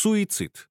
Суицид.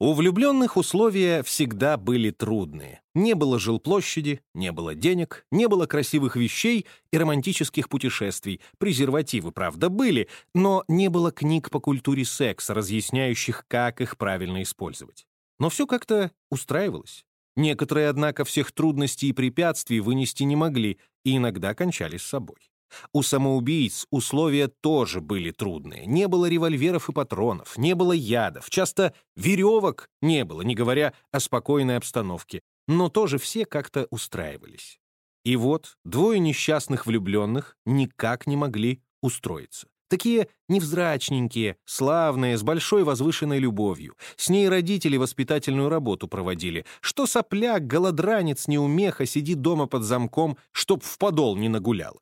У влюбленных условия всегда были трудные. Не было жилплощади, не было денег, не было красивых вещей и романтических путешествий. Презервативы, правда, были, но не было книг по культуре секса, разъясняющих, как их правильно использовать. Но все как-то устраивалось. Некоторые, однако, всех трудностей и препятствий вынести не могли и иногда кончали с собой. У самоубийц условия тоже были трудные. Не было револьверов и патронов, не было ядов, часто веревок не было, не говоря о спокойной обстановке. Но тоже все как-то устраивались. И вот двое несчастных влюбленных никак не могли устроиться. Такие невзрачненькие, славные, с большой возвышенной любовью. С ней родители воспитательную работу проводили. Что сопляк, голодранец, неумеха сидит дома под замком, чтоб в подол не нагуляла.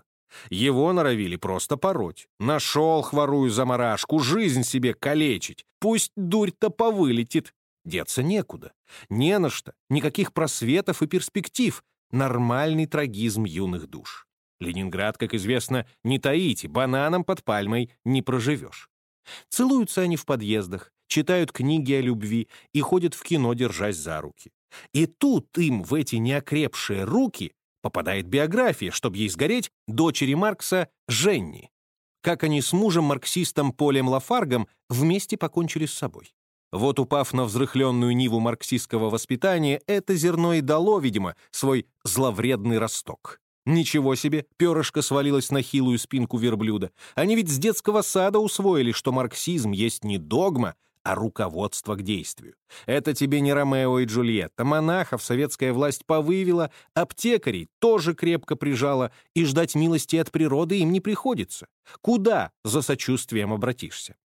Его норовили просто пороть. Нашел хворую заморашку, жизнь себе калечить. Пусть дурь-то повылетит. Деться некуда. Не на что. Никаких просветов и перспектив. Нормальный трагизм юных душ. Ленинград, как известно, не таите, бананом под пальмой не проживешь. Целуются они в подъездах, читают книги о любви и ходят в кино, держась за руки. И тут им в эти неокрепшие руки попадает биография, чтобы ей сгореть, дочери Маркса Женни. Как они с мужем-марксистом Полем Лафаргом вместе покончили с собой. Вот упав на взрыхленную ниву марксистского воспитания, это зерно и дало, видимо, свой зловредный росток. Ничего себе, перышко свалилось на хилую спинку верблюда. Они ведь с детского сада усвоили, что марксизм есть не догма, а руководство к действию. Это тебе не Ромео и Джульетта. Монахов советская власть повывела, аптекарей тоже крепко прижала, и ждать милости от природы им не приходится. Куда за сочувствием обратишься?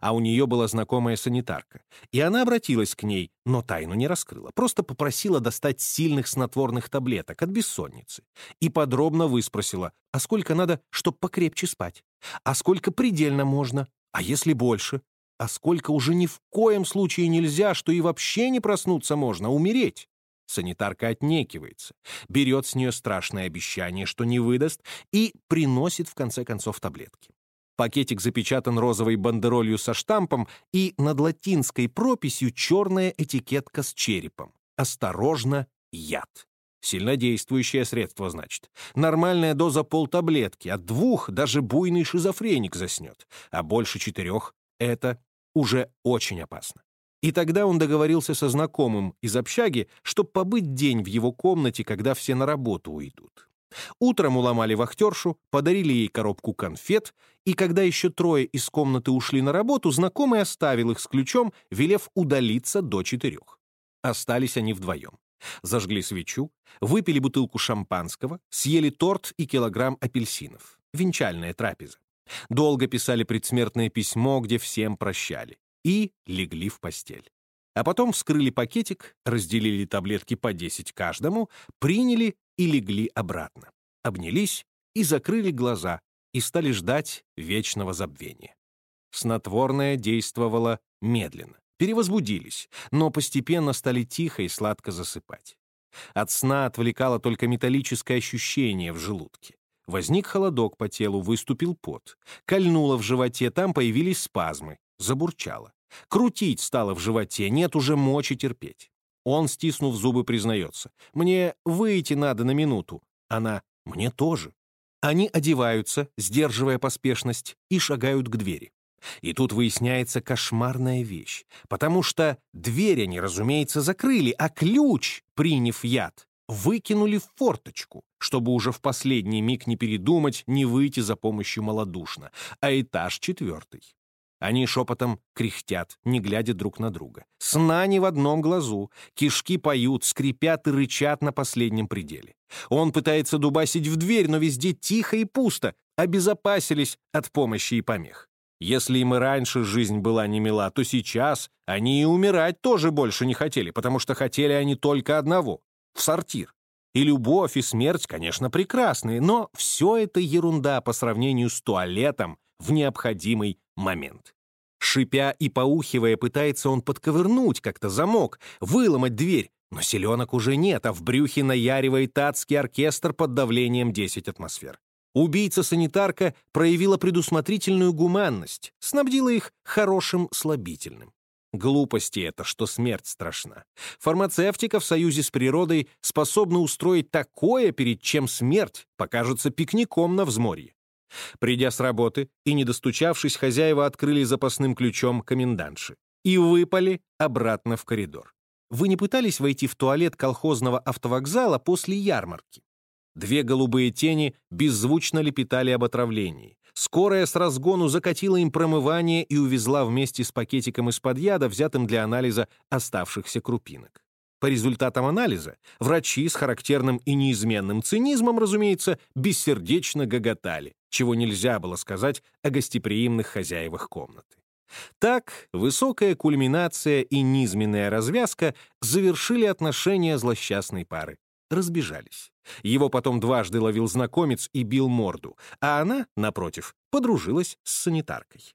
А у нее была знакомая санитарка. И она обратилась к ней, но тайну не раскрыла. Просто попросила достать сильных снотворных таблеток от бессонницы. И подробно выспросила, а сколько надо, чтобы покрепче спать? А сколько предельно можно? А если больше? А сколько уже ни в коем случае нельзя, что и вообще не проснуться можно, умереть. Санитарка отнекивается, берет с нее страшное обещание, что не выдаст, и приносит в конце концов таблетки. Пакетик запечатан розовой бандеролью со штампом и над латинской прописью черная этикетка с черепом. Осторожно, яд. Сильнодействующее средство, значит. Нормальная доза полтаблетки, от двух даже буйный шизофреник заснет, а больше четырех — это уже очень опасно. И тогда он договорился со знакомым из общаги, чтобы побыть день в его комнате, когда все на работу уйдут. Утром уломали вахтершу, подарили ей коробку конфет, и когда еще трое из комнаты ушли на работу, знакомый оставил их с ключом, велев удалиться до четырех. Остались они вдвоем. Зажгли свечу, выпили бутылку шампанского, съели торт и килограмм апельсинов. Венчальная трапеза. Долго писали предсмертное письмо, где всем прощали. И легли в постель. А потом вскрыли пакетик, разделили таблетки по 10 каждому, приняли и легли обратно. Обнялись и закрыли глаза, и стали ждать вечного забвения. Снотворное действовало медленно. Перевозбудились, но постепенно стали тихо и сладко засыпать. От сна отвлекало только металлическое ощущение в желудке. Возник холодок по телу, выступил пот. Кольнуло в животе, там появились спазмы. Забурчало. Крутить стало в животе, нет уже мочи терпеть. Он, стиснув зубы, признается. «Мне выйти надо на минуту». Она «Мне тоже». Они одеваются, сдерживая поспешность, и шагают к двери. И тут выясняется кошмарная вещь, потому что дверь они, разумеется, закрыли, а ключ, приняв яд, выкинули в форточку, чтобы уже в последний миг не передумать, не выйти за помощью малодушно, а этаж четвертый. Они шепотом кряхтят, не глядя друг на друга. Сна не в одном глазу, кишки поют, скрипят и рычат на последнем пределе. Он пытается дубасить в дверь, но везде тихо и пусто, обезопасились от помощи и помех. Если им и раньше жизнь была не мила, то сейчас они и умирать тоже больше не хотели, потому что хотели они только одного в сортир. И любовь, и смерть, конечно, прекрасные, но все это ерунда по сравнению с туалетом в необходимый момент. Шипя и поухивая, пытается он подковырнуть как-то замок, выломать дверь, но селенок уже нет, а в брюхе наяривает адский оркестр под давлением 10 атмосфер. Убийца-санитарка проявила предусмотрительную гуманность, снабдила их хорошим слабительным. Глупости это, что смерть страшна. Фармацевтика в союзе с природой способна устроить такое, перед чем смерть покажется пикником на взморье. Придя с работы и не достучавшись, хозяева открыли запасным ключом комендантши и выпали обратно в коридор. Вы не пытались войти в туалет колхозного автовокзала после ярмарки? Две голубые тени беззвучно лепетали об отравлении. Скорая с разгону закатила им промывание и увезла вместе с пакетиком из-под яда, взятым для анализа оставшихся крупинок. По результатам анализа врачи с характерным и неизменным цинизмом, разумеется, бессердечно гоготали, чего нельзя было сказать о гостеприимных хозяевах комнаты. Так, высокая кульминация и низменная развязка завершили отношения злосчастной пары. Разбежались. Его потом дважды ловил знакомец и бил морду, а она, напротив, подружилась с санитаркой.